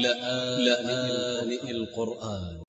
لآن القرآن.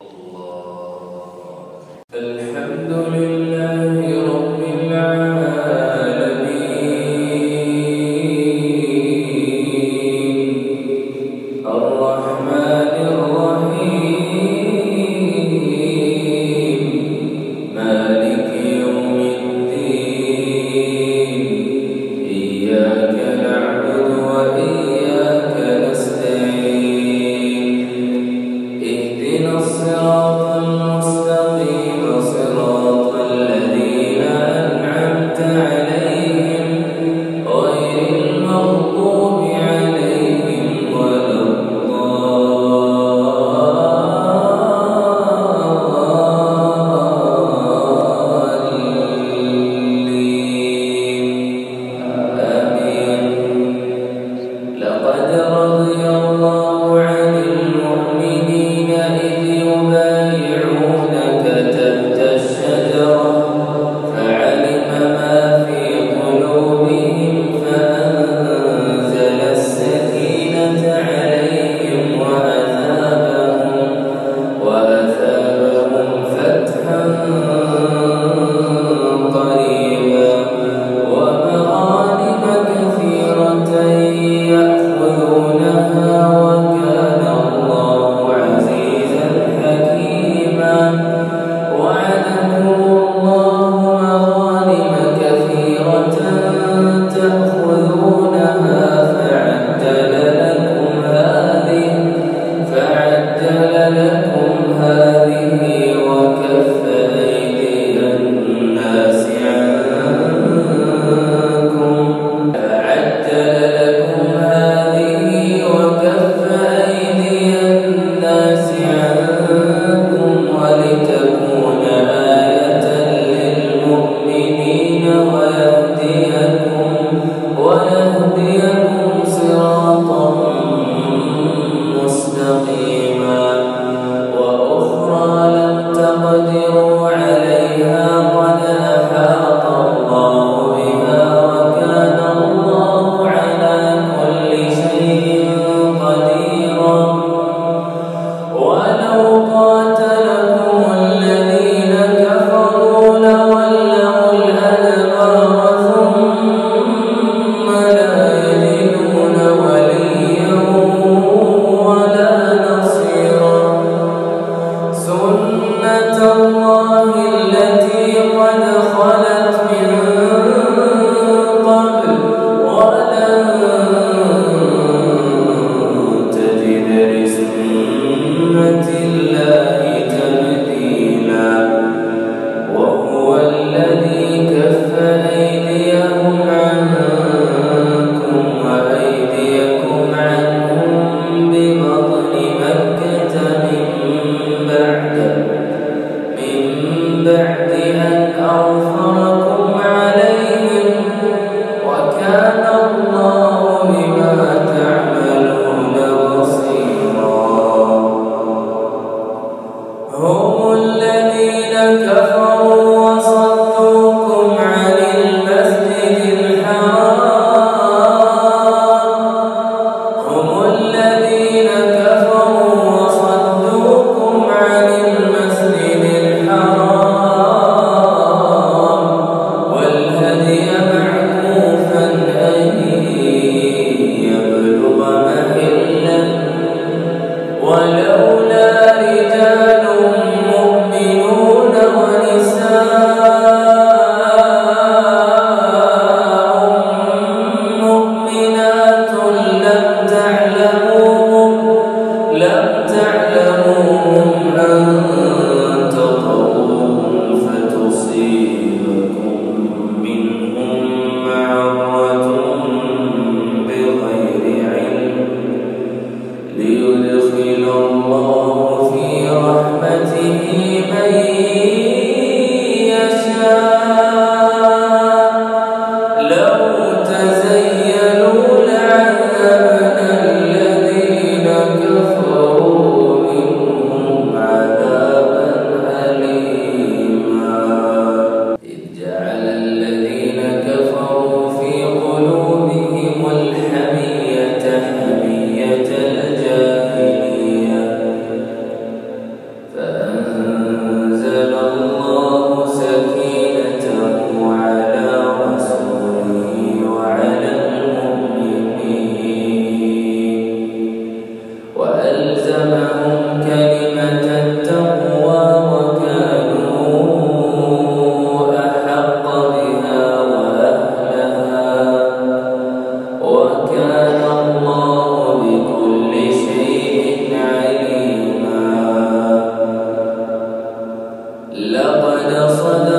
من بعد لقد صدق